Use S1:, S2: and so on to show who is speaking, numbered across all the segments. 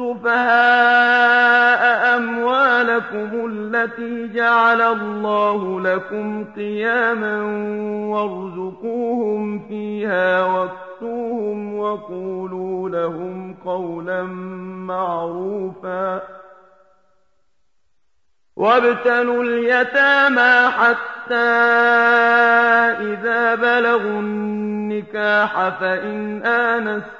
S1: السفهاء أموالكم التي جعل الله لكم قياما وارزقوهم فيها واكسوهم وقولوا لهم قولا معروفا وابتلوا اليتامى حتى إذا بلغوا النكاح فإن آنستم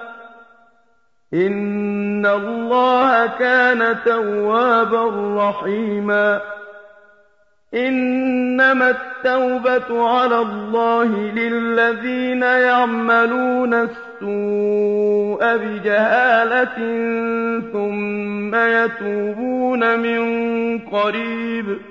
S1: إِنَّ اللَّهَ كَانَ تَوَّابًا رَّحِيمًا إِنَّمَا التَّوْبَةُ عَلَى اللَّهِ لِلَّذِينَ يَعْمَلُونَ السُّوءَ بِجَهَالَةٍ ثُمَّ يَتُوبُونَ مِن قَرِيبٍ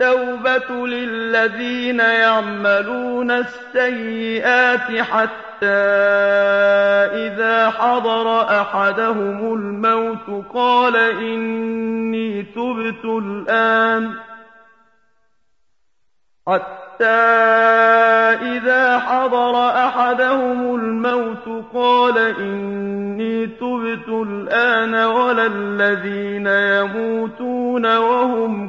S1: التوبة للذين يعملون السيئات حتى إذا حضر أحدهم الموت قال إني تبت الآن حتى إذا حضر أحدهم الموت قال إني تبت الآن ولا الذين يموتون وهم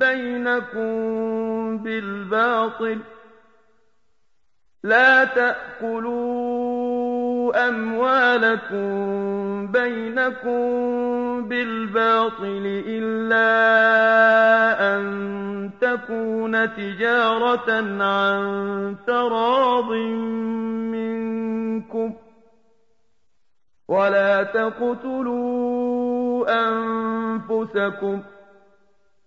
S1: بَيْنَكُم بِالْبَاطِلِ إِلَّا أَن تَكُونَ تِجَارَةً عَن تَرَاضٍ مِّنكُمْ ۚ وَلَا تَقْتُلُوا أَنفُسَكُمْ ۚ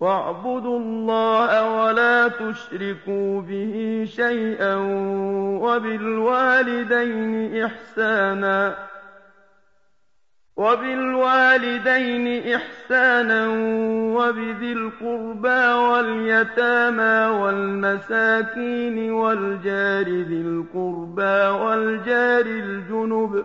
S1: وَاعْبُدُوا اللَّهَ وَلَا تُشْرِكُوا بِهِ شَيْئًا وَبِالْوَالِدَيْنِ إِحْسَانًا وبالوالدين إحسانا وبذي القربى واليتامى والمساكين والجار ذي القربى والجار الجنب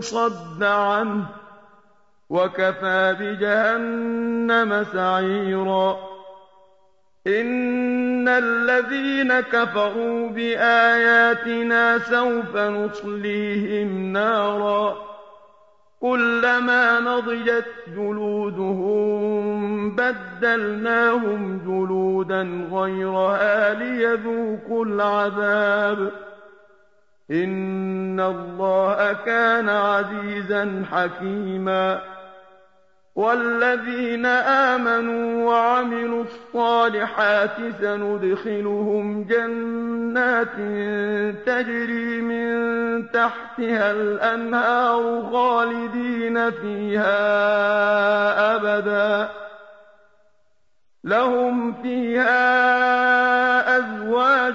S1: صَدَّ عَنْهُ ۚ وَكَفَىٰ بِجَهَنَّمَ سَعِيرًا. إِنَّ الَّذِينَ كَفَرُوا بِآيَاتِنَا سَوْفَ نُصْلِيهِمْ نَارًا. كُلَّمَا نَضِجَتْ جُلُودُهُم بَدَّلْنَاهُمْ جُلُودًا غَيْرَهَا لِيَذُوقُوا الْعَذَابَ ۗ. إِنَّ اللَّهَ كَانَ عَزِيزًا حَكِيمًا وَالَّذِينَ آمَنُوا وَعَمِلُوا الصَّالِحَاتِ سَنُدْخِلُهُمْ جَنَّاتٍ تَجْرِي مِن تَحْتِهَا الْأَنْهَارُ خَالِدِينَ فِيهَا أَبَدًا ۖ لَّهُمْ فِيهَا أَزْوَاجٌ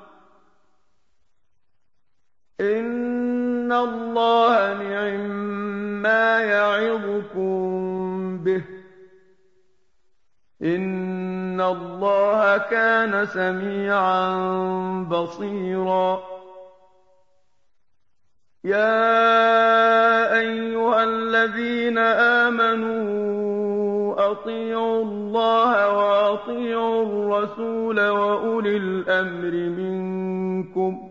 S1: إِنَّ اللَّهَ نِعِمَّا يَعِظُكُم بِهِ ۗ إِنَّ اللَّهَ كَانَ سَمِيعًا بَصِيرًا يَا أَيُّهَا الَّذِينَ آمَنُوا أَطِيعُوا اللَّهَ وَأَطِيعُوا الرَّسُولَ وَأُولِي الْأَمْرِ مِنكُمْ ۖ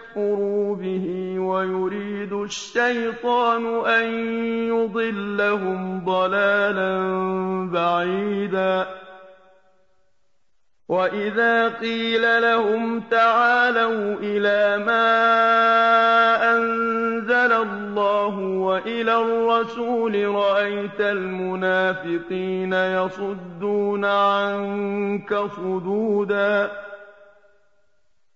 S1: يَكْفُرُوا بِهِ وَيُرِيدُ الشَّيْطَانُ أَن يُضِلَّهُمْ ضَلَالًا بَعِيدًا. وَإِذَا قِيلَ لَهُمْ تَعَالَوْا إِلَىٰ مَا أَنزَلَ اللَّهُ وَإِلَى الرَّسُولِ رَأَيْتَ الْمُنَافِقِينَ يَصُدُّونَ عَنكَ صُدُودًا.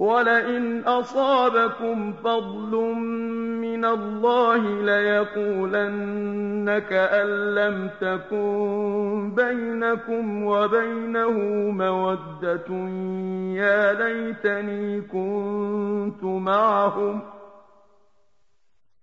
S1: وَلَئِنْ أَصَابَكُمْ فَضْلٌ مِّنَ اللَّهِ لَيَقُولَنَّ كَأَن لَّمْ تَكُن بَيْنَكُمْ وَبَيْنَهُ مَوَدَّةٌ يَا لَيْتَنِي كُنتُ مَعَهُمْ ۚ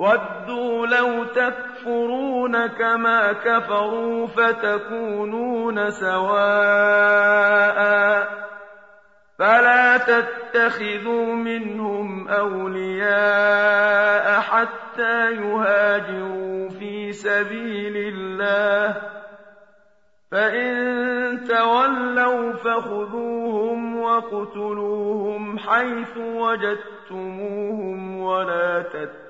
S1: ودوا لو تكفرون كما كفروا فتكونون سواء فلا تتخذوا منهم أولياء حتى يهاجروا في سبيل الله فإن تولوا فخذوهم وَاقْتُلُوهُمْ حَيْثُ وَجَدتُّمُوهُمْ وَلَا تَتَّخِذُوا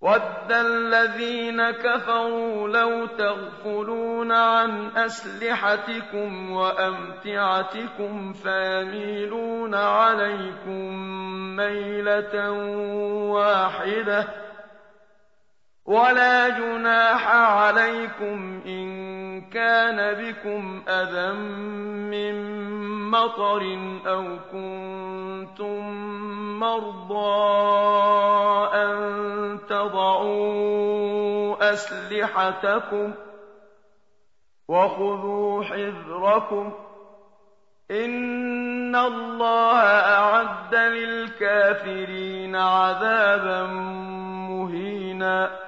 S1: وَدَّ الَّذِينَ كَفَرُوا لَوْ تَغْفُلُونَ عَنْ أَسْلِحَتِكُمْ وَأَمْتِعَتِكُمْ فَيَمِيلُونَ عَلَيْكُم مَّيْلَةً وَاحِدَةً ۚ وَلَا جُنَاحَ عَلَيْكُمْ إِن كَانَ بِكُمْ أَذًى مِّن مَّطَرٍ أَوْ كُنتُم مَّرْضَىٰ أَن تَضَعُوا أَسْلِحَتَكُمْ ۖ وَخُذُوا حِذْرَكُمْ ۗ إِنَّ اللَّهَ أَعَدَّ لِلْكَافِرِينَ عَذَابًا مُّهِينًا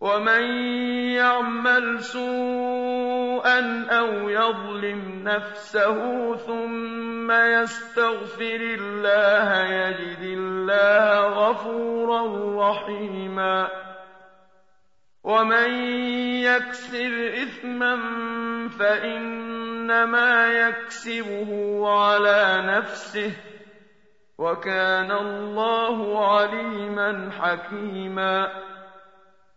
S1: ومن يعمل سوءا أو يظلم نفسه ثم يستغفر الله يجد الله غفورا رحيما ومن يكسب إثما فإنما يكسبه على نفسه وكان الله عليما حكيما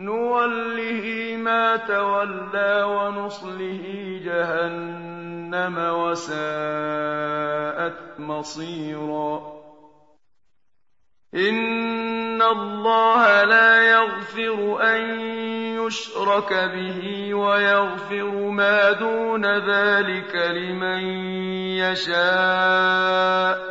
S1: نوله ما تولى ونصله جهنم وساءت مصيرا إن الله لا يغفر أن يشرك به ويغفر ما دون ذلك لمن يشاء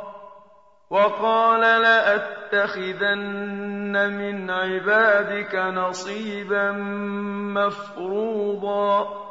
S1: وقال لأتخذن من عبادك نصيبا مفروضا.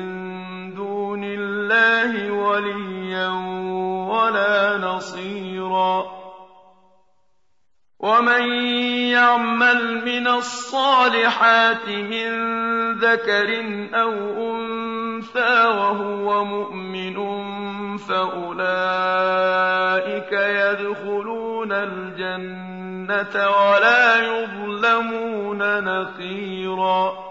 S1: الله وليا ولا نصيرا. ومن يعمل من الصالحات من ذكر أو أنثى وهو مؤمن فأولئك يدخلون الجنة ولا يظلمون نقيرا.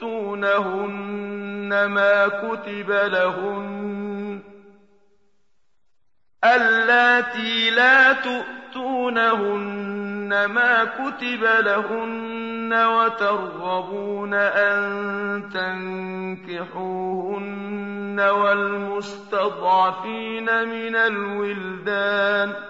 S1: تؤتونهن ما كتب لهن اللاتي لا تؤتونهن ما كتب لهن وترغبون أن تنكحوهن والمستضعفين من الولدان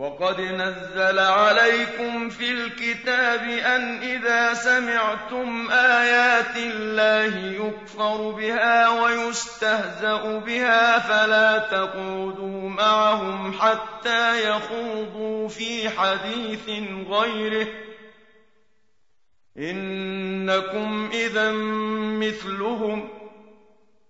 S1: وقد نزل عليكم في الكتاب أن إذا سمعتم آيات الله يكفر بها ويستهزأ بها فلا تقعدوا معهم حتى يخوضوا في حديث غيره. إنكم إذا مثلهم.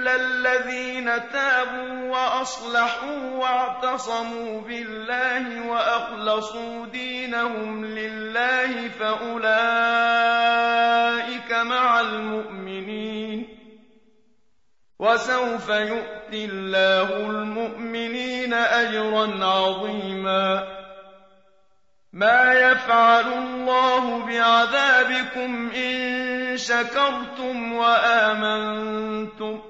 S1: إِلَّا الَّذِينَ تَابُوا وَأَصْلَحُوا وَاعْتَصَمُوا بِاللَّهِ وَأَخْلَصُوا دِينَهُمْ لِلَّهِ فَأُولَٰئِكَ مَعَ الْمُؤْمِنِينَ ۖ وَسَوْفَ يُؤْتِ اللَّهُ الْمُؤْمِنِينَ أَجْرًا عَظِيمًا مَا يَفْعَلُ اللَّهُ بِعَذَابِكُمْ إِن شَكَرْتُمْ وَآمَنتُمْ ۚ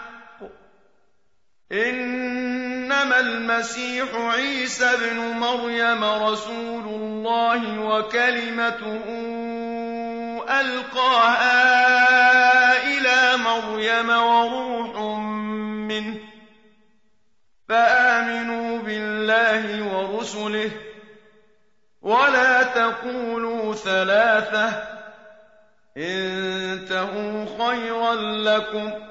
S1: إنما المسيح عيسى ابن مريم رسول الله وكلمته ألقاها إلى مريم وروح منه فآمنوا بالله ورسله ولا تقولوا ثلاثة انتهوا خيرا لكم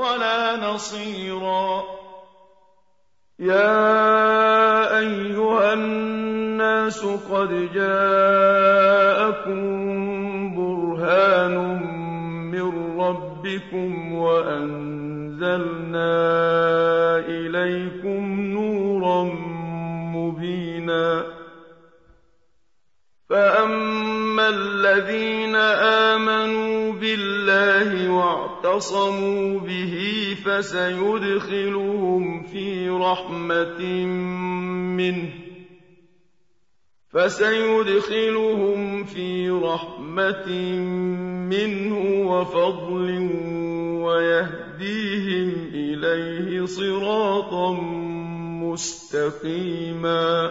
S1: ولا نصيرا. يا أيها الناس قد جاءكم برهان من ربكم وأنزلنا إليكم نورا مبينا. فأما الذين آمنوا بالله واعتصموا به فسيدخلهم في رحمة منه. فسيدخلهم في رحمة منه وفضل ويهديهم إليه صراطا مستقيما.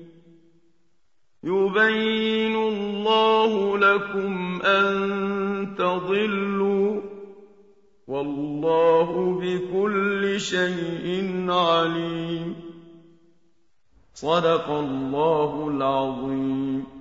S1: يبين الله لكم أن تضلوا والله بكل شيء عليم. صدق الله العظيم.